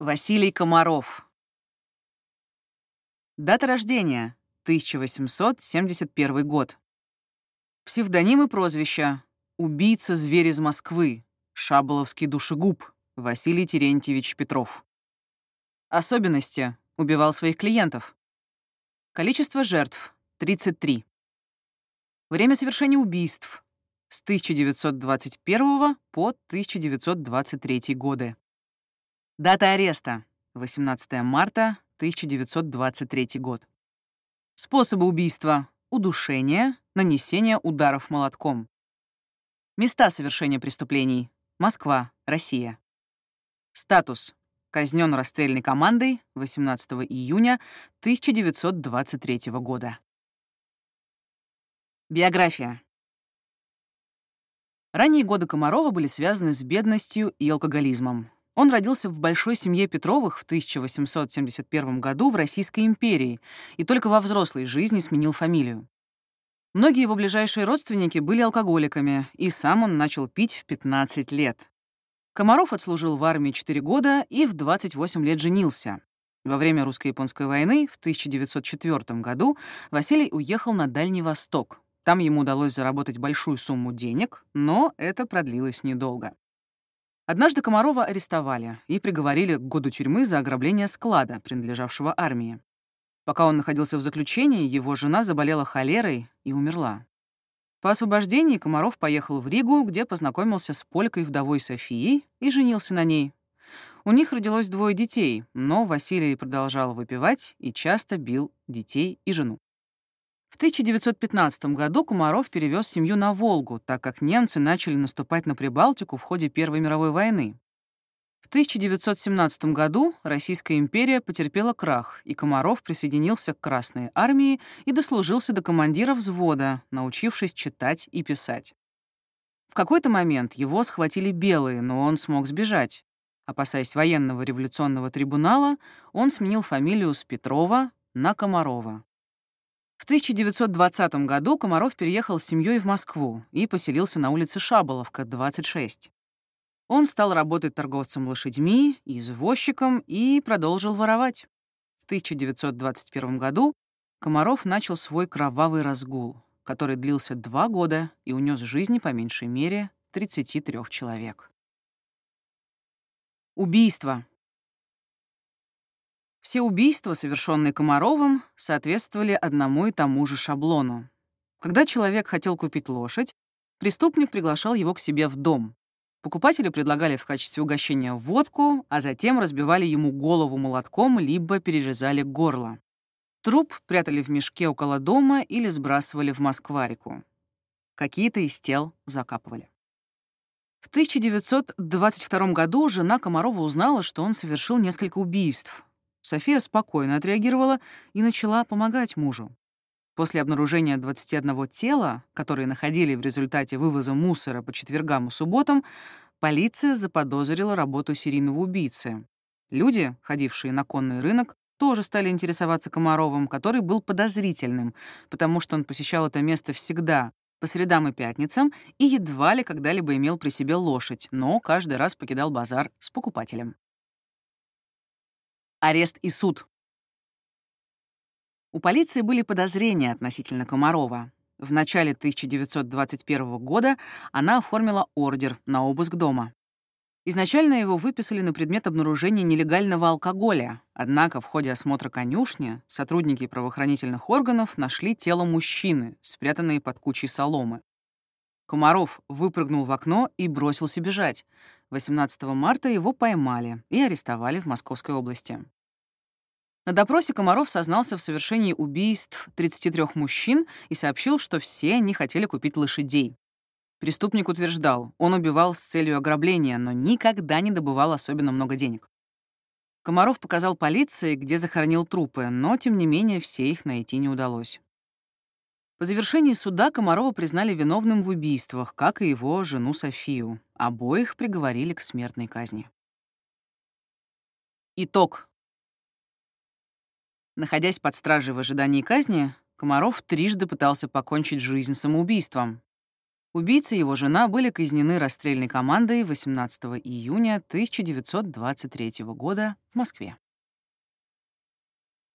Василий Комаров. Дата рождения — 1871 год. Псевдоним и прозвища — убийца зверь из Москвы, шаболовский душегуб, Василий Терентьевич Петров. Особенности — убивал своих клиентов. Количество жертв — 33. Время совершения убийств — с 1921 по 1923 годы. Дата ареста — 18 марта 1923 год. Способы убийства — удушение, нанесение ударов молотком. Места совершения преступлений — Москва, Россия. Статус — казнен расстрельной командой 18 июня 1923 года. Биография. Ранние годы Комарова были связаны с бедностью и алкоголизмом. Он родился в большой семье Петровых в 1871 году в Российской империи и только во взрослой жизни сменил фамилию. Многие его ближайшие родственники были алкоголиками, и сам он начал пить в 15 лет. Комаров отслужил в армии 4 года и в 28 лет женился. Во время русско-японской войны в 1904 году Василий уехал на Дальний Восток. Там ему удалось заработать большую сумму денег, но это продлилось недолго. Однажды Комарова арестовали и приговорили к году тюрьмы за ограбление склада, принадлежавшего армии. Пока он находился в заключении, его жена заболела холерой и умерла. По освобождении Комаров поехал в Ригу, где познакомился с полькой вдовой Софией и женился на ней. У них родилось двое детей, но Василий продолжал выпивать и часто бил детей и жену. В 1915 году Комаров перевез семью на Волгу, так как немцы начали наступать на Прибалтику в ходе Первой мировой войны. В 1917 году Российская империя потерпела крах, и Комаров присоединился к Красной армии и дослужился до командира взвода, научившись читать и писать. В какой-то момент его схватили белые, но он смог сбежать. Опасаясь военного революционного трибунала, он сменил фамилию с Петрова на Комарова. В 1920 году Комаров переехал с семьей в Москву и поселился на улице Шаболовка, 26. Он стал работать торговцем лошадьми, извозчиком и продолжил воровать. В 1921 году Комаров начал свой кровавый разгул, который длился два года и унес жизни по меньшей мере 33 человек. Убийство. Все убийства, совершенные Комаровым, соответствовали одному и тому же шаблону. Когда человек хотел купить лошадь, преступник приглашал его к себе в дом. Покупателю предлагали в качестве угощения водку, а затем разбивали ему голову молотком либо перерезали горло. Труп прятали в мешке около дома или сбрасывали в Москварику. Какие-то из тел закапывали. В 1922 году жена Комарова узнала, что он совершил несколько убийств, София спокойно отреагировала и начала помогать мужу. После обнаружения 21 тела, которые находили в результате вывоза мусора по четвергам и субботам, полиция заподозрила работу серийного убийцы. Люди, ходившие на конный рынок, тоже стали интересоваться Комаровым, который был подозрительным, потому что он посещал это место всегда, по средам и пятницам, и едва ли когда-либо имел при себе лошадь, но каждый раз покидал базар с покупателем. Арест и суд. У полиции были подозрения относительно Комарова. В начале 1921 года она оформила ордер на обыск дома. Изначально его выписали на предмет обнаружения нелегального алкоголя, однако в ходе осмотра конюшни сотрудники правоохранительных органов нашли тело мужчины, спрятанное под кучей соломы. Комаров выпрыгнул в окно и бросился бежать. 18 марта его поймали и арестовали в Московской области. На допросе Комаров сознался в совершении убийств 33 мужчин и сообщил, что все они хотели купить лошадей. Преступник утверждал, он убивал с целью ограбления, но никогда не добывал особенно много денег. Комаров показал полиции, где захоронил трупы, но, тем не менее, все их найти не удалось. По завершении суда Комарова признали виновным в убийствах, как и его жену Софию. Обоих приговорили к смертной казни. Итог. Находясь под стражей в ожидании казни, Комаров трижды пытался покончить жизнь самоубийством. Убийца и его жена были казнены расстрельной командой 18 июня 1923 года в Москве.